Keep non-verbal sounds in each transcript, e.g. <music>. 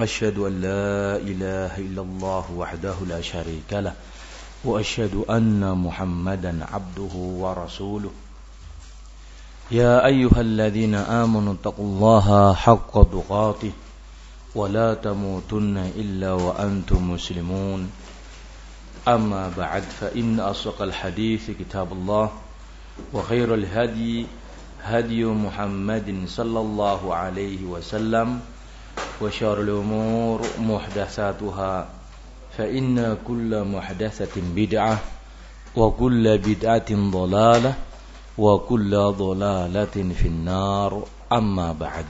أشهد أن لا إله إلا الله وحده لا شريك له وأشهد أن محمدا عبده ورسوله. يا أيها الذين آمنوا اتقوا الله حق تقاته ولا تموتن إلا وأنتم مسلمون. أما بعد فإن أصدق الحديث كتاب الله وخير الهدي هدي محمد صلى الله عليه وسلم وشر الأمور محدثاتها فإن كل محدثة بدعة وكل بدعة ضلالة وكل ضلالة في النار أما بعد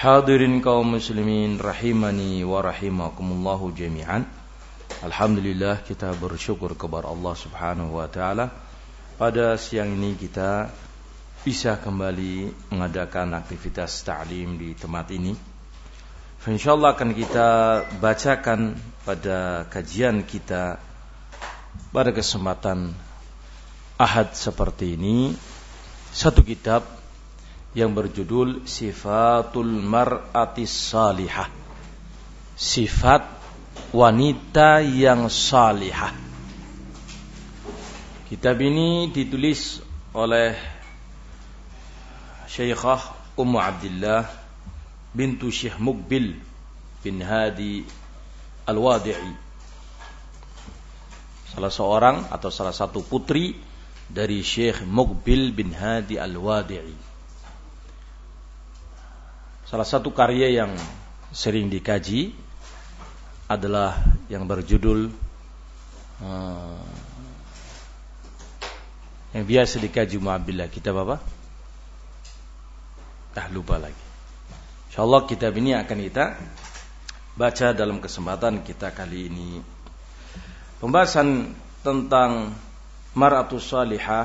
Hadirin kaum muslimin rahimani wa rahimakumullahu jami'an. Alhamdulillah kita bersyukur kepada Allah Subhanahu wa taala pada siang ini kita bisa kembali mengadakan aktivitas ta'lim di tempat ini. Insyaallah akan kita bacakan pada kajian kita pada kesempatan Ahad seperti ini satu kitab yang berjudul Sifatul Mar'atis Salihah. Sifat wanita yang salihah. Kitab ini ditulis oleh Syekhah Ummu Abdullah bintu Syekh Mukbil bin Hadi Al-Wadi'i salah seorang atau salah satu putri dari Syekh Mukbil bin Hadi Al-Wadi'i salah satu karya yang sering dikaji adalah yang berjudul uh, yang biasa dikaji Mu'abdillah kitab apa? dah lupa lagi. Insyaallah kitab ini akan kita baca dalam kesempatan kita kali ini. Pembahasan tentang maratus salihah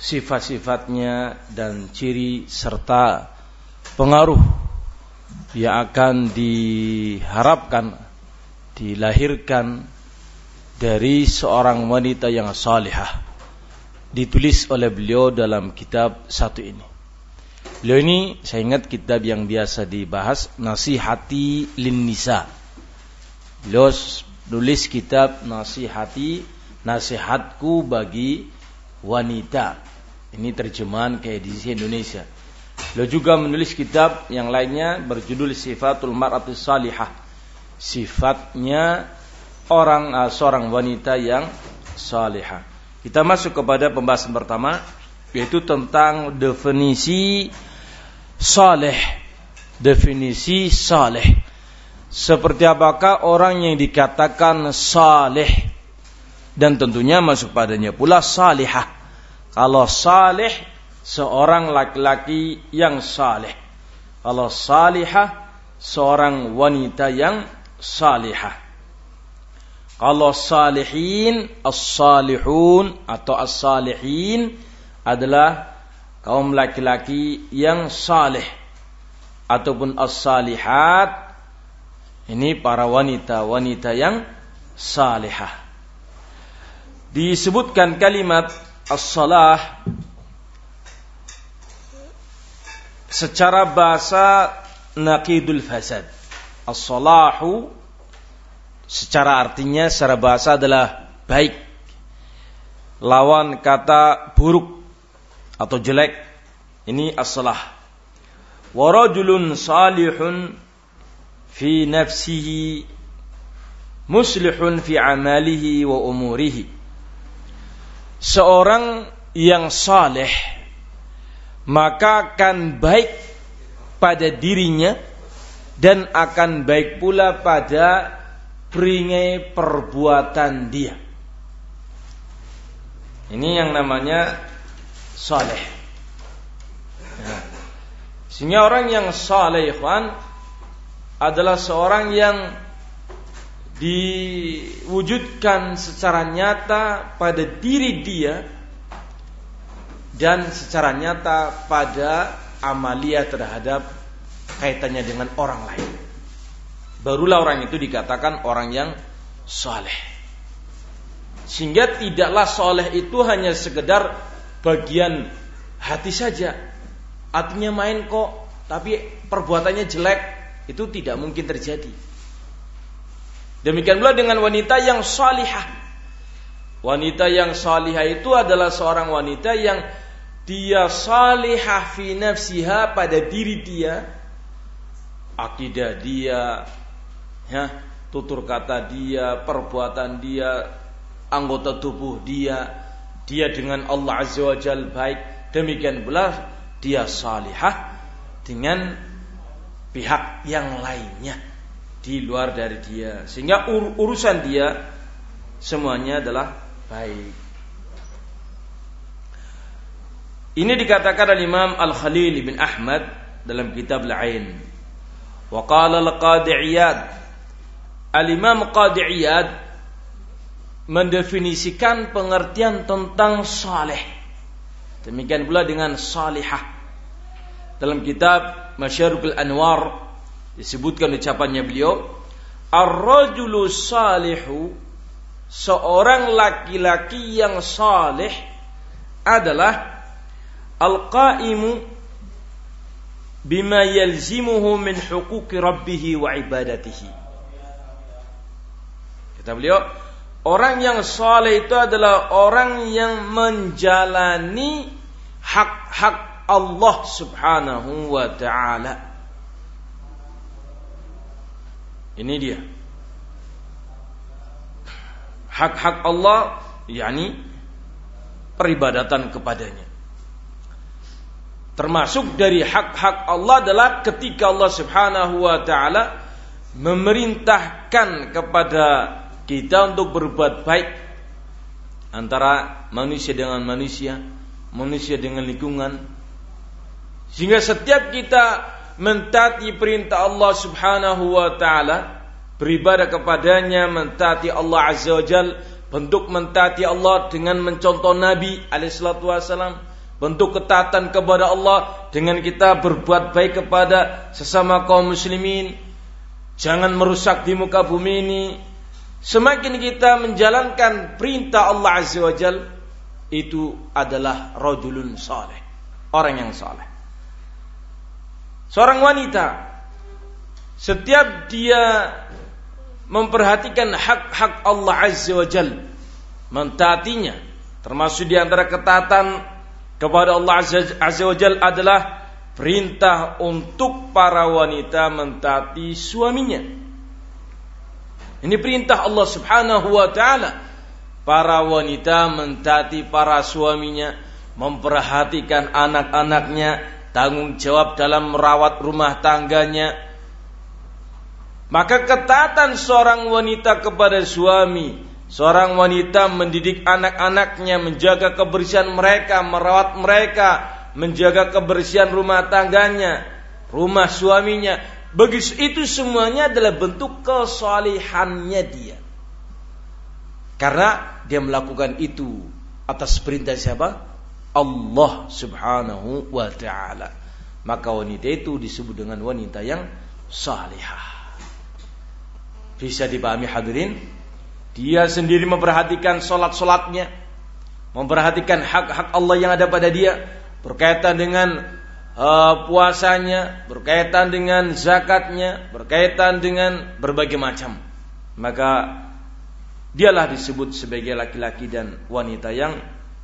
sifat-sifatnya dan ciri serta pengaruh yang akan diharapkan dilahirkan dari seorang wanita yang salihah ditulis oleh beliau dalam kitab satu ini. Beliau ini saya ingat kitab yang biasa dibahas Nasihati lin Nisa. Beliau nulis kitab Nasihati Nasihatku bagi wanita. Ini terjemahan ke edisi Indonesia. Beliau juga menulis kitab yang lainnya berjudul Sifatul Mar'atus Salihah. Sifatnya orang uh, seorang wanita yang salihah. Kita masuk kepada pembahasan pertama yaitu tentang definisi saleh. Definisi saleh. Seperti apakah orang yang dikatakan saleh dan tentunya masuk padanya pula salihah. Kalau saleh seorang laki-laki yang saleh. Kalau salihah seorang wanita yang salihah. Kalau salihin, as-salihun atau as-salihin adalah kaum laki-laki yang saleh ataupun as-salihat ini para wanita-wanita yang salihah. Disebutkan kalimat as-salah secara bahasa naqidul fasad. As-salahu secara artinya secara bahasa adalah baik. Lawan kata buruk atau jelek. Ini as-salah. Salihun fi nafsihi muslihun fi amalihi wa umurihi. Seorang yang saleh maka akan baik pada dirinya dan akan baik pula pada peringai perbuatan dia. Ini yang namanya saleh. Ya. Sehingga orang yang saleh ikhwan adalah seorang yang diwujudkan secara nyata pada diri dia dan secara nyata pada amalia terhadap kaitannya dengan orang lain. Barulah orang itu dikatakan orang yang soleh. Sehingga tidaklah soleh itu hanya sekedar bagian hati saja. Artinya main kok, tapi perbuatannya jelek, itu tidak mungkin terjadi. Demikian pula dengan wanita yang salihah. Wanita yang salihah itu adalah seorang wanita yang dia salihah fi nafsiha pada diri dia, akidah dia, ya, tutur kata dia, perbuatan dia, anggota tubuh dia, dia dengan Allah Azza wa Jal baik, demikian pula dia salihah dengan pihak yang lainnya di luar dari dia. Sehingga ur urusan dia semuanya adalah baik. Ini dikatakan oleh Imam Al-Khalil bin Ahmad dalam kitab Al-Ain. Wa qala al-Qadi'iyad Al-Imam Qadi'iyad mendefinisikan pengertian tentang saleh demikian pula dengan salihah. Dalam kitab Masyarukul Anwar disebutkan ucapannya beliau ar-rajulu salihu seorang laki-laki yang saleh adalah al-qaimu bima yalzimuhu min huquqi rabbih wa ibadatihi. Kata beliau orang yang saleh itu adalah orang yang menjalani hak-hak Allah Subhanahu wa taala Ini dia. Hak-hak Allah yakni peribadatan kepadanya. Termasuk dari hak-hak Allah adalah ketika Allah Subhanahu wa taala memerintahkan kepada kita untuk berbuat baik antara manusia dengan manusia, manusia dengan lingkungan. Sehingga setiap kita mentaati perintah Allah Subhanahu wa taala, beribadah kepadanya, mentaati Allah Azza wa Jal, bentuk mentaati Allah dengan mencontoh Nabi alaihissalatu wassalam, bentuk ketaatan kepada Allah dengan kita berbuat baik kepada sesama kaum muslimin, jangan merusak di muka bumi ini. Semakin kita menjalankan perintah Allah Azza wa Jal, itu adalah rajulun saleh, orang yang saleh. Seorang wanita setiap dia memperhatikan hak-hak Allah Azza wa Jal mentaatinya termasuk di antara ketatan kepada Allah Azza wa Jal adalah perintah untuk para wanita mentaati suaminya ini perintah Allah Subhanahu wa taala para wanita mentaati para suaminya memperhatikan anak-anaknya tanggung jawab dalam merawat rumah tangganya. Maka ketatan seorang wanita kepada suami, seorang wanita mendidik anak-anaknya, menjaga kebersihan mereka, merawat mereka, menjaga kebersihan rumah tangganya, rumah suaminya. Begitu itu semuanya adalah bentuk kesalihannya dia. Karena dia melakukan itu atas perintah siapa? Allah Subhanahu wa taala. Maka wanita itu disebut dengan wanita yang salihah. Bisa dipahami hadirin? Dia sendiri memperhatikan solat-solatnya, memperhatikan hak-hak Allah yang ada pada dia, berkaitan dengan puasanya, berkaitan dengan zakatnya, berkaitan dengan berbagai macam. Maka dialah disebut sebagai laki-laki dan wanita yang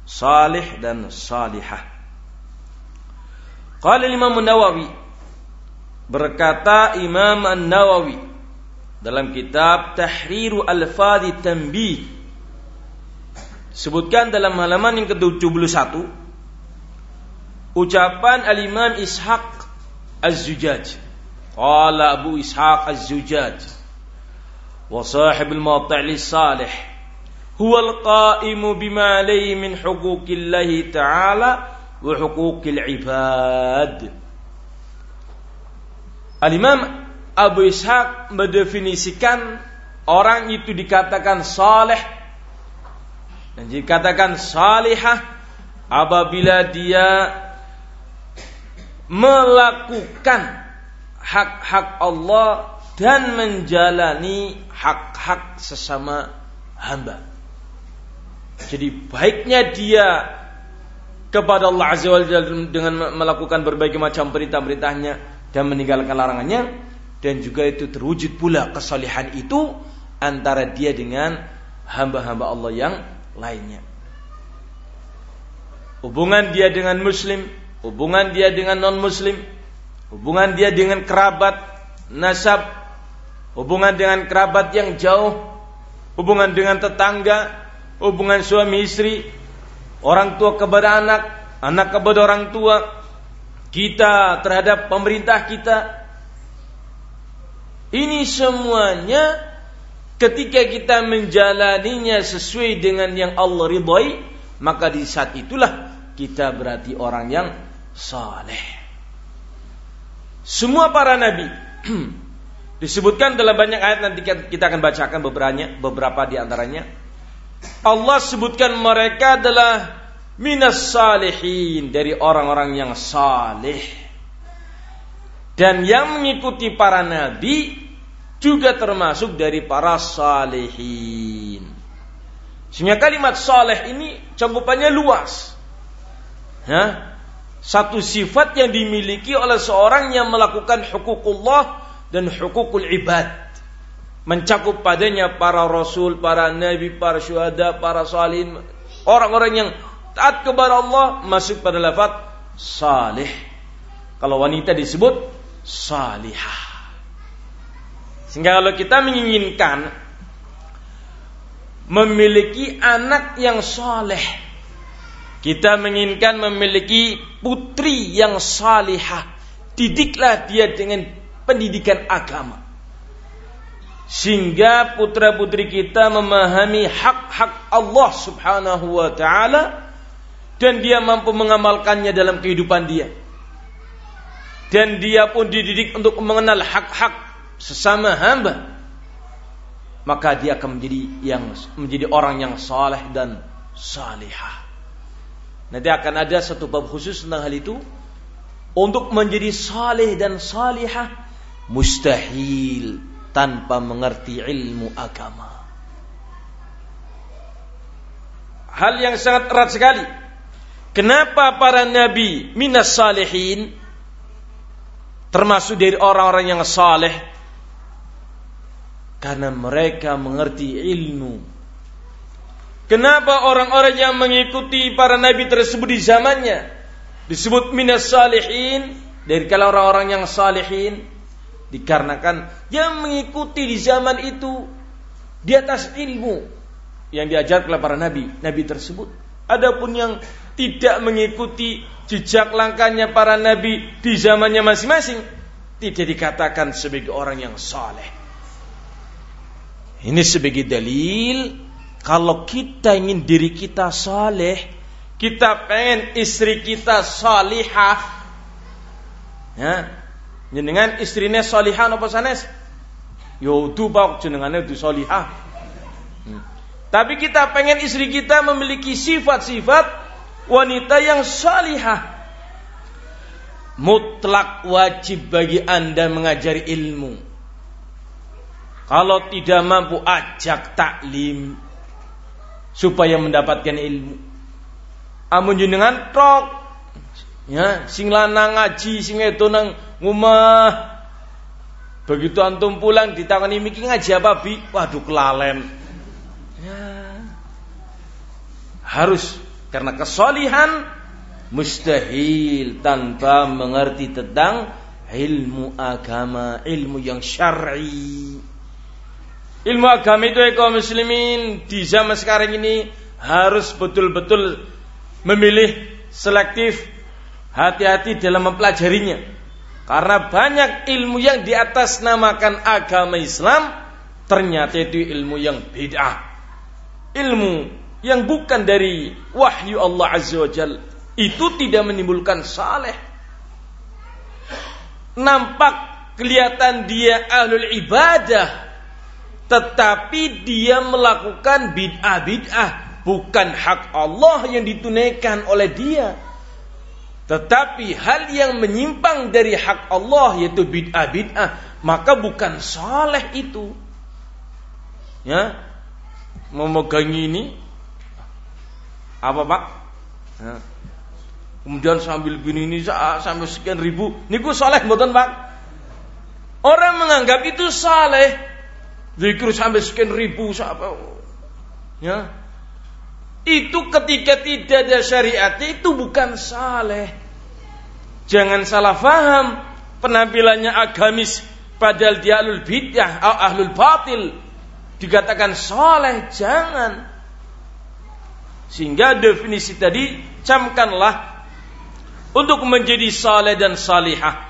salih dan salihah. Qala Imam Nawawi berkata Imam An-Nawawi dalam kitab Tahriru Al-Fadi Tanbih sebutkan dalam halaman yang ke-71 ucapan Al-Imam Ishaq Az-Zujaj. Qala Abu Ishaq Az-Zujaj. Wa sahib al-Mawti' salih huwa al-qa'imu bima alayhi min huquqillahi ta'ala wa huquqil ibad. Al-Imam Abu Ishaq mendefinisikan orang itu dikatakan saleh dan dikatakan salihah apabila dia melakukan hak-hak Allah dan menjalani hak-hak sesama hamba. Jadi baiknya dia kepada Allah Azza wa Jalla dengan melakukan berbagai macam perintah-perintahnya dan meninggalkan larangannya dan juga itu terwujud pula kesalihan itu antara dia dengan hamba-hamba Allah yang lainnya. Hubungan dia dengan muslim, hubungan dia dengan non muslim, hubungan dia dengan kerabat, nasab, hubungan dengan kerabat yang jauh, hubungan dengan tetangga, hubungan suami istri, orang tua kepada anak, anak kepada orang tua, kita terhadap pemerintah kita. Ini semuanya ketika kita menjalaninya sesuai dengan yang Allah ridhoi, maka di saat itulah kita berarti orang yang saleh. Semua para nabi <clears throat> Disebutkan dalam banyak ayat nanti kita akan bacakan beberapa beberapa di antaranya. Allah sebutkan mereka adalah minas salihin dari orang-orang yang saleh. Dan yang mengikuti para nabi juga termasuk dari para salihin. Sehingga kalimat saleh ini cakupannya luas. Ya, satu sifat yang dimiliki oleh seorang yang melakukan hukukullah dan hukukul ibad mencakup padanya para rasul, para nabi, para syuhada, para salihin, orang-orang yang taat kepada Allah masuk pada lafaz salih. Kalau wanita disebut salihah. Sehingga kalau kita menginginkan memiliki anak yang saleh, kita menginginkan memiliki putri yang salihah, didiklah dia dengan pendidikan agama. Sehingga putra-putri kita memahami hak-hak Allah subhanahu wa ta'ala dan dia mampu mengamalkannya dalam kehidupan dia. Dan dia pun dididik untuk mengenal hak-hak sesama hamba. Maka dia akan menjadi yang menjadi orang yang saleh dan salihah. Nanti akan ada satu bab khusus tentang hal itu untuk menjadi saleh dan salihah mustahil tanpa mengerti ilmu agama. Hal yang sangat erat sekali. Kenapa para nabi minas salihin termasuk dari orang-orang yang saleh? Karena mereka mengerti ilmu. Kenapa orang-orang yang mengikuti para nabi tersebut di zamannya disebut minas salihin dari kalangan orang-orang yang salihin? Dikarenakan yang mengikuti di zaman itu di atas ilmu yang diajar oleh para nabi, nabi tersebut. Adapun yang tidak mengikuti jejak langkahnya para nabi di zamannya masing-masing tidak dikatakan sebagai orang yang saleh. Ini sebagai dalil kalau kita ingin diri kita saleh, kita pengen istri kita salihah, ya, Jenengan istrinya solihah apa sanes? Yo tu pak jenengannya itu solihah. Hmm. Tapi kita pengen istri kita memiliki sifat-sifat wanita yang solihah. Mutlak wajib bagi anda mengajari ilmu. Kalau tidak mampu ajak taklim supaya mendapatkan ilmu. Amun jenengan tok ya sing lanang ngaji sing wedok nang ngumah. Begitu antum pulang ditangani miki ngaji apa bi? Waduh kelalen. Ya. harus. Karena kesolihan mustahil tanpa mengerti tentang ilmu agama ilmu yang syar'i ilmu agama itu ya kaum muslimin di zaman sekarang ini harus betul-betul memilih selektif hati-hati dalam mempelajarinya karena banyak ilmu yang di atas namakan agama Islam ternyata itu ilmu yang beda. Ilmu yang bukan dari wahyu Allah Azza wa Jal itu tidak menimbulkan saleh. Nampak kelihatan dia ahlul ibadah tetapi dia melakukan bid'ah bid'ah bukan hak Allah yang ditunaikan oleh dia. Tetapi hal yang menyimpang dari hak Allah yaitu bid'ah bid'ah maka bukan saleh itu. Ya. Memegangi ini. Apa pak? Ya. kemudian sambil gini ini sampai sekian ribu. Niku saleh mboten pak? Orang menganggap itu saleh Zikir sampai sekian ribu siapa? Ya. Itu ketika tidak ada syariat itu bukan saleh. Jangan salah faham penampilannya agamis padahal dia ahlul bid'ah atau ahlul batil dikatakan saleh jangan. Sehingga definisi tadi camkanlah untuk menjadi saleh dan salihah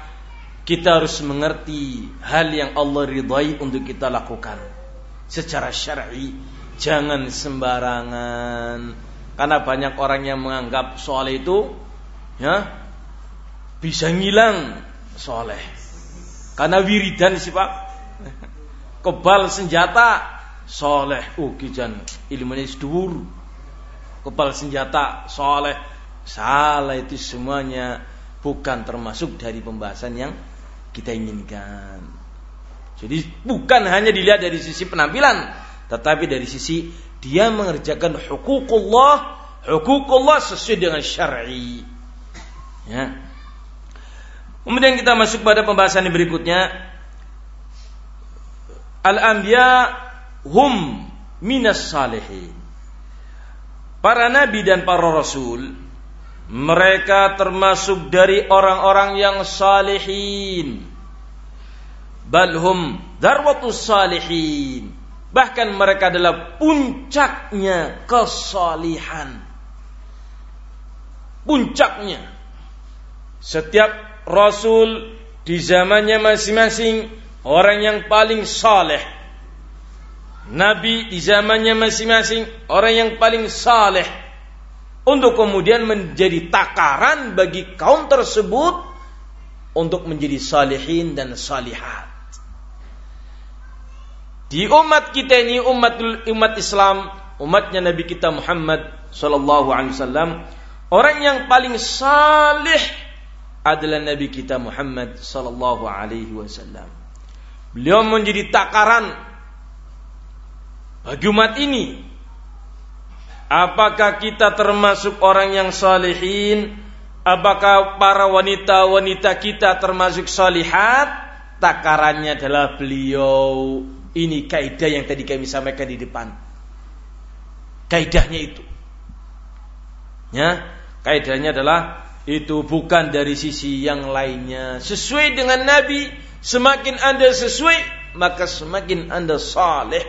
kita harus mengerti hal yang Allah ridhai untuk kita lakukan secara syar'i. Jangan sembarangan. Karena banyak orang yang menganggap soal itu ya bisa ngilang soleh. Karena wiridan sih Pak. <laughs> Kebal senjata soleh. Oh kijan ilmunya sedur. Kebal senjata soleh. Salah itu semuanya bukan termasuk dari pembahasan yang kita inginkan. Jadi bukan hanya dilihat dari sisi penampilan, tetapi dari sisi dia mengerjakan hukukullah, hukukullah sesuai dengan syar'i. Ya. Kemudian kita masuk pada pembahasan yang berikutnya. Al-anbiya hum minas salihin. Para nabi dan para rasul mereka termasuk dari orang-orang yang salihin. Balhum darwatus salihin. Bahkan mereka adalah puncaknya kesalihan. Puncaknya. Setiap rasul di zamannya masing-masing orang yang paling saleh. Nabi di zamannya masing-masing orang yang paling saleh untuk kemudian menjadi takaran bagi kaum tersebut untuk menjadi salihin dan salihat. Di umat kita ini umat umat Islam, umatnya Nabi kita Muhammad sallallahu alaihi wasallam, orang yang paling salih adalah Nabi kita Muhammad sallallahu alaihi wasallam. Beliau menjadi takaran bagi umat ini Apakah kita termasuk orang yang salihin? Apakah para wanita-wanita kita termasuk salihat? Takarannya adalah beliau. Ini kaidah yang tadi kami sampaikan di depan. Kaidahnya itu. Ya, kaidahnya adalah itu bukan dari sisi yang lainnya. Sesuai dengan Nabi, semakin Anda sesuai, maka semakin Anda saleh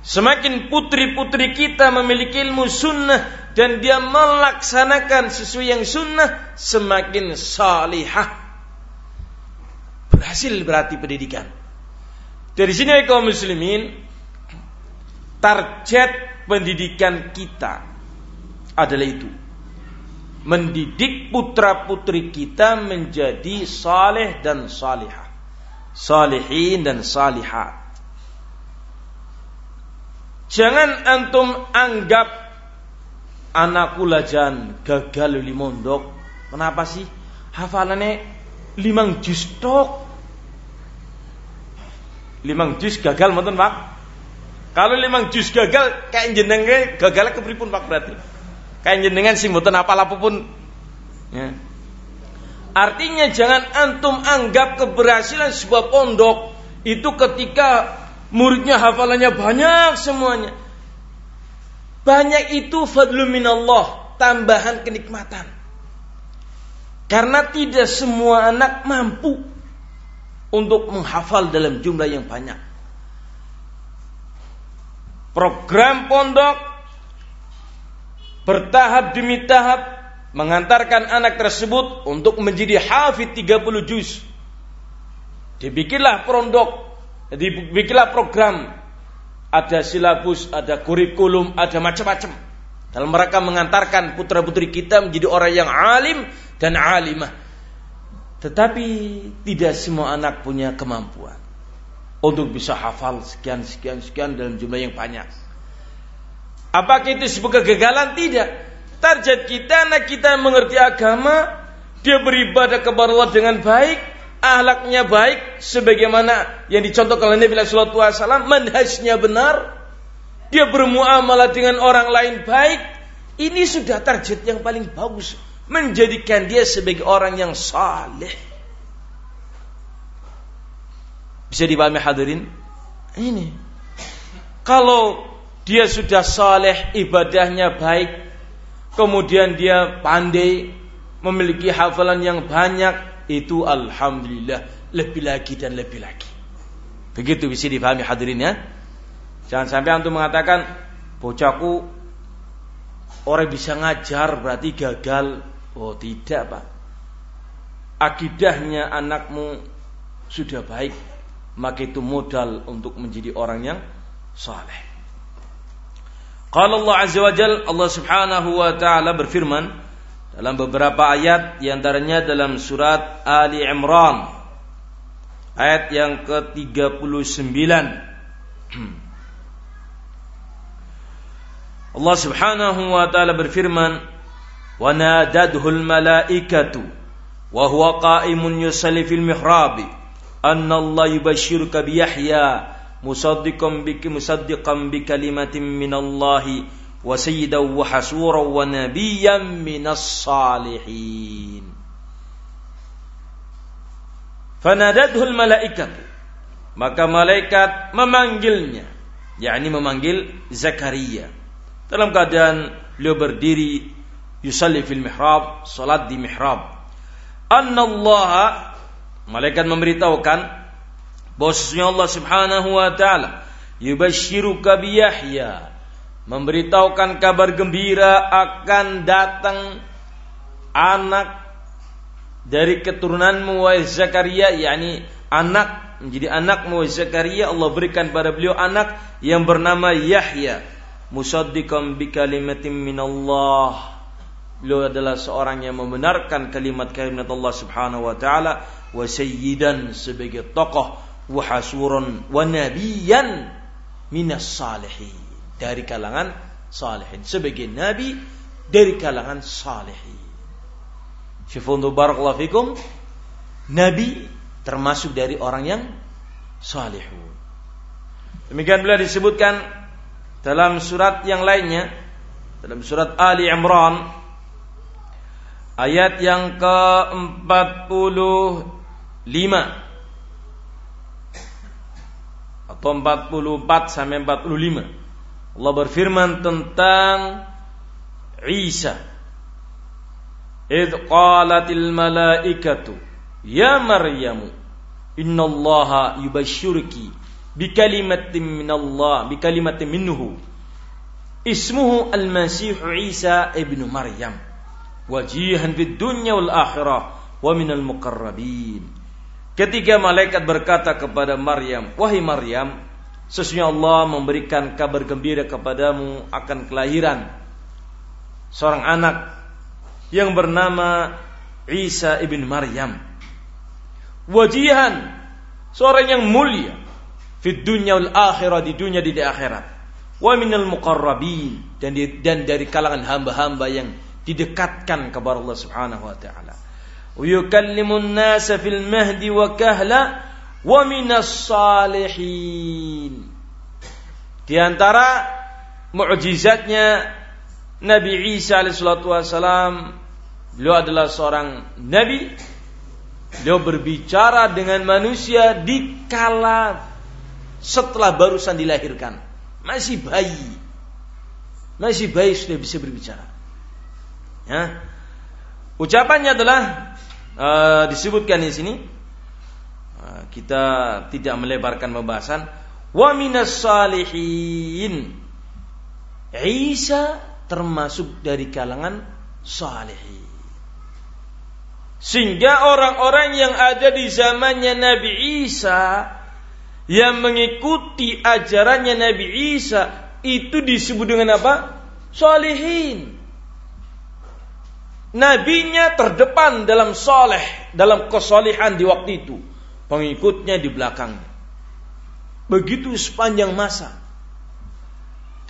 Semakin putri-putri kita memiliki ilmu sunnah dan dia melaksanakan sesuai yang sunnah, semakin salihah. Berhasil berarti pendidikan. Dari sini kaum muslimin, target pendidikan kita adalah itu. Mendidik putra-putri kita menjadi saleh dan salihah. Salihin dan salihat Jangan antum anggap anakku lajan gagal li mondok. Kenapa sih? Hafalannya limang juz tok. Limang juz gagal mboten, Pak? Kalau limang juz gagal kayak jenenge gagal kepripun Pak berarti? Kayak jenengan sing mboten apal apa pun. Ya. Artinya jangan antum anggap keberhasilan sebuah pondok itu ketika Muridnya hafalannya banyak semuanya. Banyak itu fadlu minallah, tambahan kenikmatan. Karena tidak semua anak mampu untuk menghafal dalam jumlah yang banyak. Program pondok bertahap demi tahap mengantarkan anak tersebut untuk menjadi hafid 30 juz. Dibikinlah pondok jadi bikinlah program, ada silabus, ada kurikulum, ada macam-macam. Dalam mereka mengantarkan putra putri kita menjadi orang yang alim dan alimah. Tetapi tidak semua anak punya kemampuan untuk bisa hafal sekian sekian sekian dalam jumlah yang banyak. Apakah itu sebuah kegagalan? Tidak. Target kita anak kita mengerti agama, dia beribadah kepada Allah dengan baik, ahlaknya baik sebagaimana yang dicontohkan oleh Nabi sallallahu alaihi wasallam, manhajnya benar, dia bermuamalah dengan orang lain baik, ini sudah target yang paling bagus menjadikan dia sebagai orang yang saleh. Bisa dipahami hadirin? Ini. Kalau dia sudah saleh, ibadahnya baik, kemudian dia pandai, memiliki hafalan yang banyak, itu alhamdulillah lebih lagi dan lebih lagi. Begitu bisa dipahami hadirin ya. Jangan sampai antum mengatakan bocahku orang bisa ngajar berarti gagal. Oh tidak pak. Akidahnya anakmu sudah baik, maka itu modal untuk menjadi orang yang saleh. Qala Allah Azza wa Jal, Allah Subhanahu wa taala berfirman, dalam beberapa ayat di antaranya dalam surat Ali Imran ayat yang ke-39 <clears throat> Allah Subhanahu wa taala berfirman ونادته الملائكة وهو قائم يصلي في المحراب أن الله يبشرك بيحيى مصدقا بك مصدقا بكلمة من الله وسيدا وحسورا ونبيا من الصالحين. فنادته الملائكة maka malaikat memanggilnya yakni memanggil Zakaria. Dalam keadaan beliau berdiri yusalli fil mihrab salat di mihrab. Annallaha malaikat memberitahukan bahwa Allah Subhanahu wa taala yubashshiruka bi Yahya memberitahukan kabar gembira akan datang anak dari keturunanmu wahai Zakaria yakni anak menjadi anakmu wahai Zakaria. Allah berikan pada beliau anak yang bernama Yahya. Musaddiqan bi kalimatin minallah beliau adalah seorang yang membenarkan kalimat-kalimat Allah Subhanahu wa taala wa sayyidan sebagai tokoh wa hasuran wa nabiyan minas salihin dari kalangan salihin. Sebagai nabi dari kalangan salihin. Syufundu barakallahu fikum. Nabi termasuk dari orang yang salihun. Demikian bila disebutkan dalam surat yang lainnya dalam surat Ali Imran ayat yang ke-45 atau 44 sampai 45 Allah berfirman tentang Isa. Idh qalatil malaikatu ya Maryamu innallaha yubashshiruki bikalimatin minallah bikalimatin minhu. Ismuhu al-masih Isa ibnu Maryam wajihan fid dunya wal akhirah wa minal muqarrabin ketika malaikat berkata kepada Maryam wahai Maryam Sesungguhnya Allah memberikan kabar gembira kepadamu akan kelahiran seorang anak yang bernama Isa ibn Maryam. Wajihan, seorang yang mulia di dunia wal akhirah di dunia di akhirat. Wa minal muqarrabin dan di, dan dari kalangan hamba-hamba yang didekatkan kepada Allah Subhanahu wa taala. Wa yukallimun nasa fil mahdi wa kahla wa minas salihin. Di antara mukjizatnya Nabi Isa alaihissalatu wassalam beliau adalah seorang nabi beliau berbicara dengan manusia di kala setelah barusan dilahirkan masih bayi masih bayi sudah bisa berbicara ya ucapannya adalah uh, disebutkan di sini kita tidak melebarkan pembahasan wa minas salihin Isa termasuk dari kalangan salihin sehingga orang-orang yang ada di zamannya Nabi Isa yang mengikuti ajarannya Nabi Isa itu disebut dengan apa? Salihin. Nabinya terdepan dalam soleh, dalam kesolihan di waktu itu. Pengikutnya di belakangnya. Begitu sepanjang masa.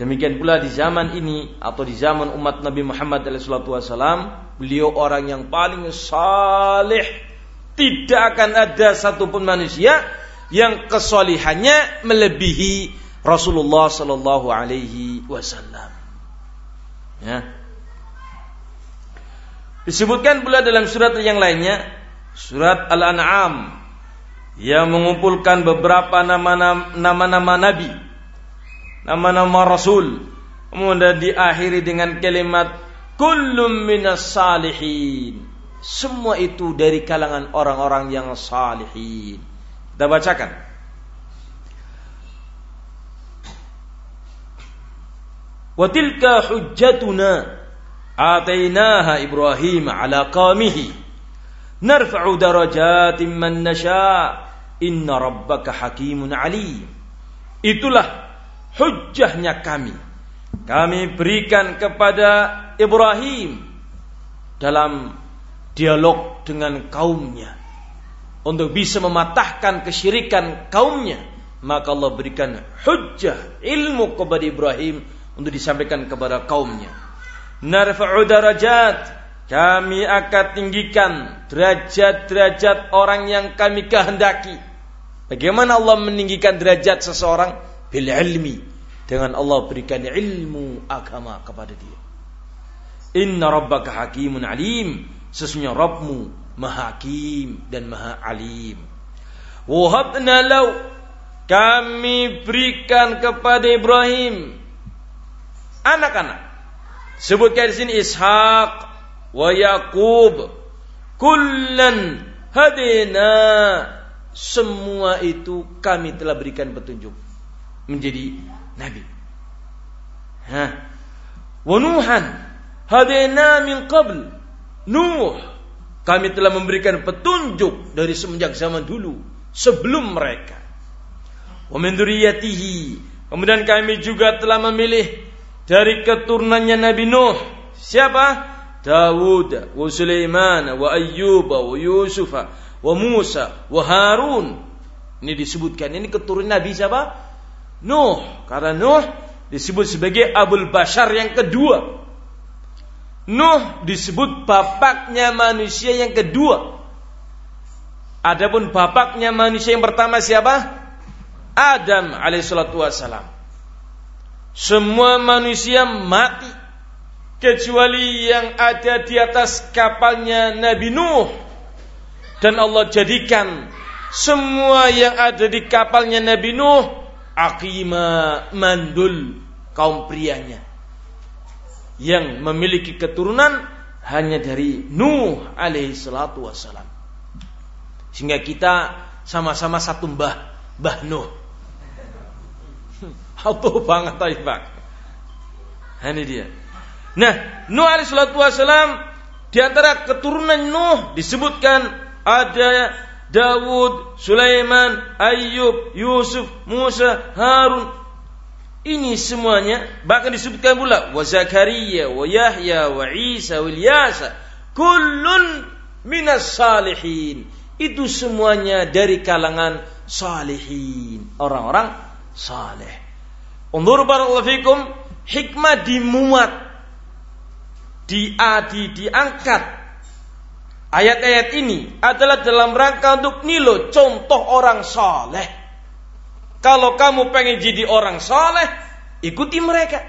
Demikian pula di zaman ini atau di zaman umat Nabi Muhammad SAW, beliau orang yang paling saleh. Tidak akan ada satupun manusia yang kesolihannya melebihi Rasulullah Sallallahu Alaihi Wasallam. Ya. Disebutkan pula dalam surat yang lainnya, surat Al-An'am yang mengumpulkan beberapa nama-nama nabi, nama-nama rasul. Kemudian diakhiri dengan kalimat kullum minas salihin. Semua itu dari kalangan orang-orang yang salihin. Kita bacakan. Wa tilka hujjatuna itulah hujjahnya kami. Kami berikan kepada Ibrahim dalam dialog dengan kaumnya. Untuk bisa mematahkan kesyirikan kaumnya maka Allah berikan hujjah ilmu kepada Ibrahim untuk disampaikan kepada kaumnya narfa'u darajat kami akan tinggikan derajat-derajat orang yang kami kehendaki. Bagaimana Allah meninggikan derajat seseorang? Bil ilmi. Dengan Allah berikan ilmu agama kepada dia. Inna rabbaka hakimun alim. Sesungguhnya Rabbmu maha hakim dan maha alim. Wahabna lau. Kami berikan kepada Ibrahim. Anak-anak Sebutkan di sini Ishak wa Yakub. Kullan hadina. Semua itu kami telah berikan petunjuk menjadi nabi. Hah. Wa Nuhan hadina min qabl. Nuh kami telah memberikan petunjuk dari semenjak zaman dulu sebelum mereka. Wa min Kemudian kami juga telah memilih dari keturunannya Nabi Nuh. Siapa? Dawud, wa Sulaiman, wa Ayyub, wa Yusuf, wa Musa, wa Harun. Ini disebutkan. Ini keturunan Nabi siapa? Nuh. Karena Nuh disebut sebagai Abul Bashar yang kedua. Nuh disebut bapaknya manusia yang kedua. Adapun bapaknya manusia yang pertama siapa? Adam alaihissalatu wassalam. Semua manusia mati kecuali yang ada di atas kapalnya Nabi Nuh. Dan Allah jadikan semua yang ada di kapalnya Nabi Nuh akima mandul kaum prianya. Yang memiliki keturunan hanya dari Nuh alaihi salatu wassalam. Sehingga kita sama-sama satu mbah mbah Nuh Hatuh banget Taifak. Ini dia. Nah, Nuh alaihissalatu wassalam di antara keturunan Nuh disebutkan ada Dawud, Sulaiman, Ayub, Yusuf, Musa, Harun. Ini semuanya bahkan disebutkan pula wa Zakaria, wa Yahya, wa Isa, wa Ilyasa. Kullun minas salihin. Itu semuanya dari kalangan salihin. Orang-orang saleh. Undur barakallahu fikum, hikmah dimuat, diadi, diangkat. Ayat-ayat ini adalah dalam rangka untuk nilo contoh orang soleh. Kalau kamu pengen jadi orang soleh, ikuti mereka.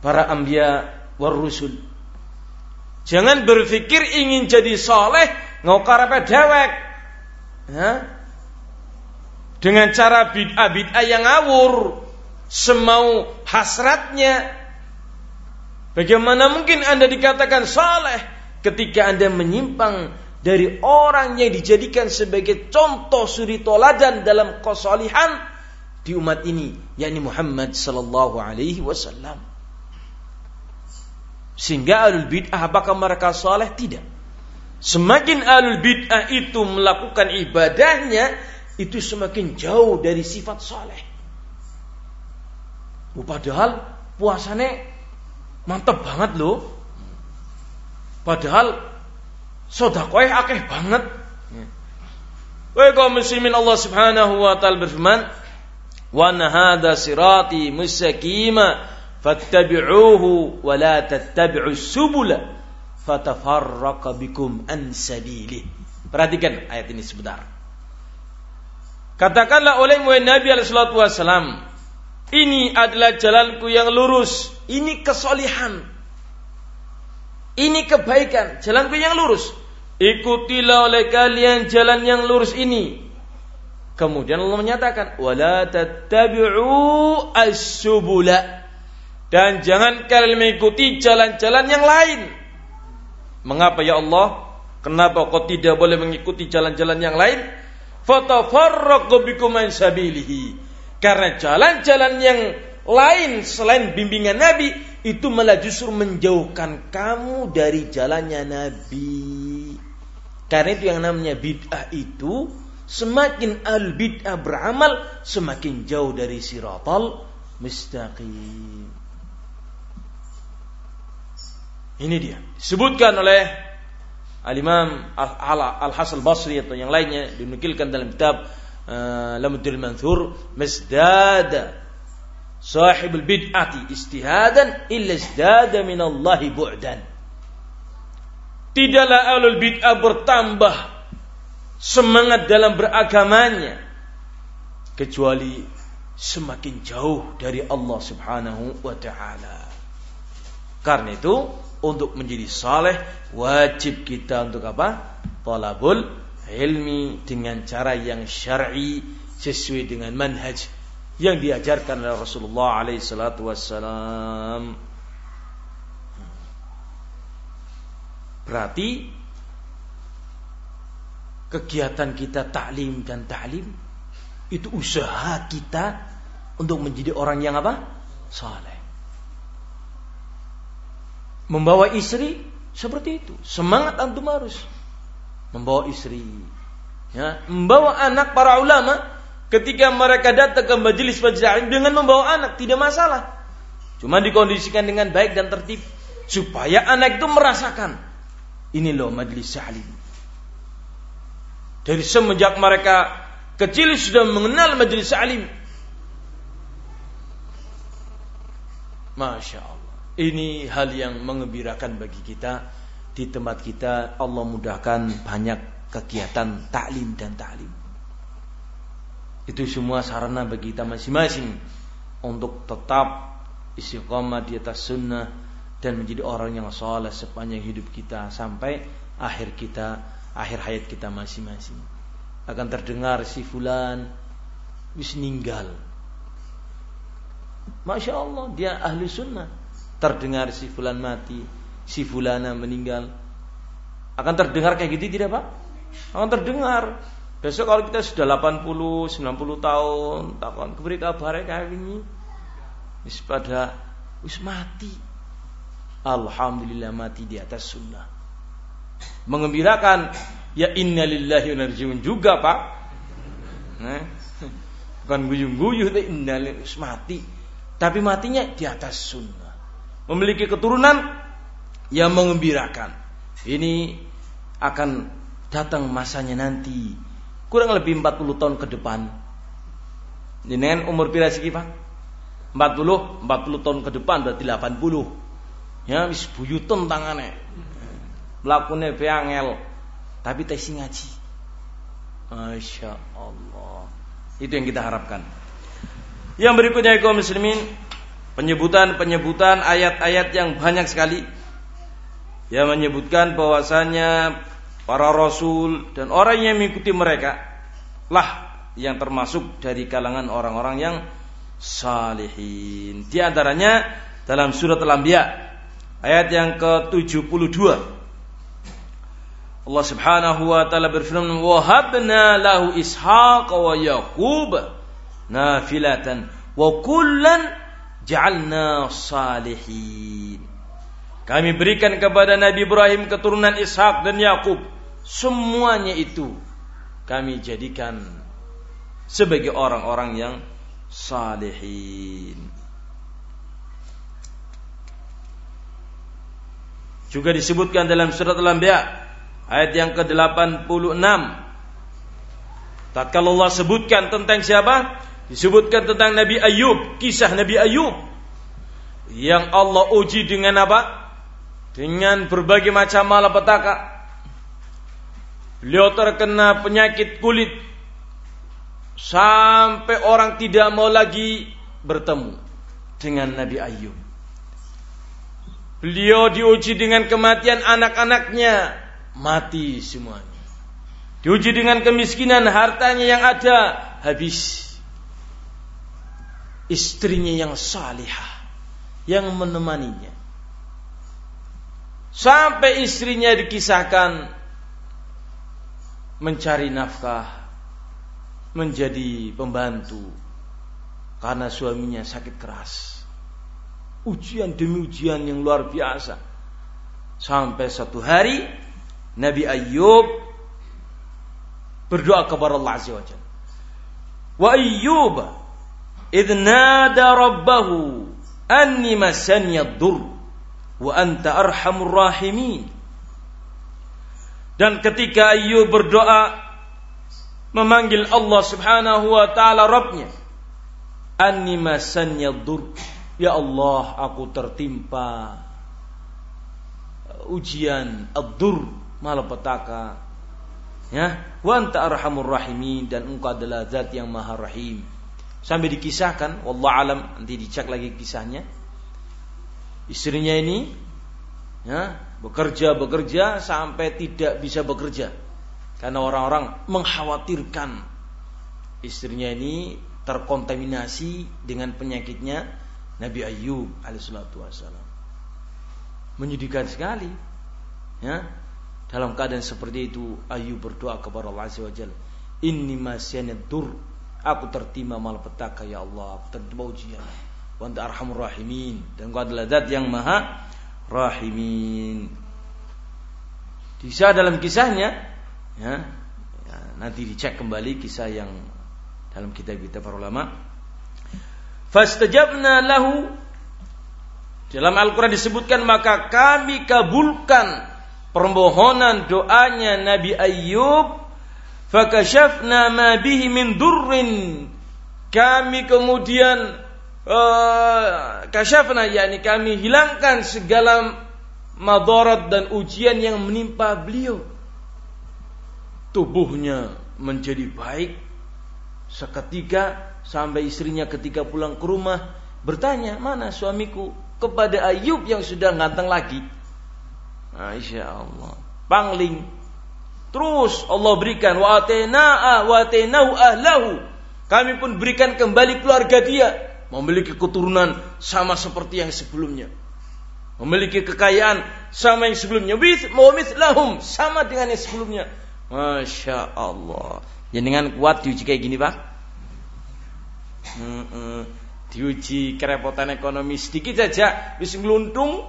Para ambia war rusul. Jangan berpikir ingin jadi soleh, ngokar dewek. Dengan cara bid'ah bid'ah yang ngawur, semau hasratnya. Bagaimana mungkin Anda dikatakan saleh ketika Anda menyimpang dari orang yang dijadikan sebagai contoh suri toladan dalam kesalihan di umat ini, yakni Muhammad sallallahu alaihi wasallam. Sehingga alul bid'ah apakah mereka saleh? Tidak. Semakin alul bid'ah itu melakukan ibadahnya, itu semakin jauh dari sifat saleh. Padahal puasane mantep banget loh. Padahal sodakoh akeh banget. Wahai kaum muslimin Allah Subhanahu wa taala berfirman, "Wa hadha sirati mustaqima fattabi'uhu wa la subula fatafarraqa bikum an sabilih." Perhatikan ayat ini sebentar. Katakanlah oleh Nabi alaihi wasallam, ini adalah jalanku yang lurus, ini kesolihan, ini kebaikan, jalanku yang lurus. Ikutilah oleh kalian jalan yang lurus ini. Kemudian Allah menyatakan, "Wala tattabi'u as-subula." Dan jangan kalian mengikuti jalan-jalan yang lain. Mengapa ya Allah? Kenapa kau tidak boleh mengikuti jalan-jalan yang lain? Fatafarraqu bikum an sabilihi. Karena jalan-jalan yang lain selain bimbingan Nabi itu malah justru menjauhkan kamu dari jalannya Nabi. Karena itu yang namanya bid'ah itu semakin al bid'ah beramal semakin jauh dari siratal mustaqim. Ini dia. Disebutkan oleh Al-Imam Al-Hasan Basri atau yang lainnya dinukilkan dalam kitab Lamudul Manthur Masdada Sahibul bid'ati istihadan illa izdada min Allah bu'dan Tidaklah alul bid'ah bertambah semangat dalam beragamanya kecuali semakin jauh dari Allah Subhanahu wa taala. Karena itu untuk menjadi saleh wajib kita untuk apa? Talabul ilmi dengan cara yang syar'i sesuai dengan manhaj yang diajarkan oleh Rasulullah alaihi salatu wassalam. Berarti kegiatan kita taklim dan taklim itu usaha kita untuk menjadi orang yang apa? Saleh. Membawa istri seperti itu. Semangat antum harus membawa istri. Ya, membawa anak para ulama ketika mereka datang ke majelis majelis dengan membawa anak tidak masalah. Cuma dikondisikan dengan baik dan tertib supaya anak itu merasakan ini loh majlis salim. Dari semenjak mereka kecil sudah mengenal majlis salim. Masya Allah. Ini hal yang mengembirakan bagi kita. Di tempat kita Allah mudahkan banyak kegiatan taklim dan taklim. Itu semua sarana bagi kita masing-masing untuk tetap istiqomah di atas sunnah dan menjadi orang yang soleh sepanjang hidup kita sampai akhir kita akhir hayat kita masing-masing. Akan terdengar si fulan wis ninggal. Masya Allah dia ahli sunnah. Terdengar si fulan mati si fulana meninggal akan terdengar kayak gitu tidak pak akan terdengar besok kalau kita sudah 80 90 tahun takon keberi kabar kayak gini wis pada wis mati Alhamdulillah mati di atas sunnah. Mengembirakan, ya innalillahi wa juga pak. Nah, bukan guyung-guyung, innalillahi mati. Tapi matinya di atas sunnah. Memiliki keturunan yang mengembirakan. Ini akan datang masanya nanti. Kurang lebih 40 tahun ke depan. Ini umur pira sih Pak? 40, 40 tahun ke depan berarti 80 ya wis buyutun tangane mlakune peangel tapi tesi ngaji Masya Allah itu yang kita harapkan yang berikutnya kaum muslimin penyebutan-penyebutan ayat-ayat yang banyak sekali yang menyebutkan bahwasanya para rasul dan orang yang mengikuti mereka lah yang termasuk dari kalangan orang-orang yang salihin. Di antaranya dalam surat Al-Anbiya ayat yang ke-72 Allah Subhanahu wa taala berfirman wa habna lahu ishaq wa yaqub nafilatan wa kullan ja'alna salihin kami berikan kepada Nabi Ibrahim keturunan Ishak dan Yakub semuanya itu kami jadikan sebagai orang-orang yang salihin Juga disebutkan dalam surat Al-Anbiya ayat yang ke-86. Tatkala Allah sebutkan tentang siapa? Disebutkan tentang Nabi Ayub, kisah Nabi Ayub yang Allah uji dengan apa? Dengan berbagai macam malapetaka. Beliau terkena penyakit kulit sampai orang tidak mau lagi bertemu dengan Nabi Ayub. Beliau diuji dengan kematian anak-anaknya mati semuanya. Diuji dengan kemiskinan hartanya yang ada habis. Istrinya yang salihah yang menemaninya. Sampai istrinya dikisahkan mencari nafkah, menjadi pembantu karena suaminya sakit keras. Ujian demi ujian yang luar biasa. Sampai satu hari Nabi Ayub berdoa kepada Allah Azza wa Jalla. Wa Ayyub idh nada rabbahu anni masani dur wa anta arhamur rahimin. Dan ketika Ayub berdoa memanggil Allah Subhanahu wa taala Rabbnya, anni masani dur Ya Allah, aku tertimpa ujian ad-dur malapetaka. Ya, wa anta arhamur rahimin dan engkau adalah zat yang maha rahim. Sampai dikisahkan, wallah alam nanti dicek lagi kisahnya. Istrinya ini ya, bekerja bekerja sampai tidak bisa bekerja karena orang-orang mengkhawatirkan istrinya ini terkontaminasi dengan penyakitnya Nabi Ayub alaihissalatu wassalam. Menyedihkan sekali. Ya. Dalam keadaan seperti itu Ayub berdoa kepada Allah Azza wa "Inni masyanid dur Aku tertimpa malapetaka ya Allah, aku tertimpa ujian. Wa anta arhamur rahimin dan Engkau adalah zat yang maha rahimin. Kisah dalam kisahnya ya, ya nanti dicek kembali kisah yang dalam kitab kita para ulama. Fastajabna lahu dalam Al-Quran disebutkan maka kami kabulkan permohonan doanya Nabi Ayub fakashafna ma bihi min durrin kami kemudian uh, kasyafna yakni kami hilangkan segala madarat dan ujian yang menimpa beliau. Tubuhnya menjadi baik. Seketika sampai istrinya ketika pulang ke rumah bertanya mana suamiku? Kepada Ayub yang sudah nganteng lagi. Masya Allah pangling. Terus Allah berikan wa atena'a wa ahlahu. Kami pun berikan kembali keluarga dia memiliki keturunan sama seperti yang sebelumnya. Memiliki kekayaan sama yang sebelumnya. With lahum sama dengan yang sebelumnya. Masya Allah. Jangan kuat diuji kayak gini pak. Diuji kerepotan ekonomi sedikit saja, bisa ngeluntung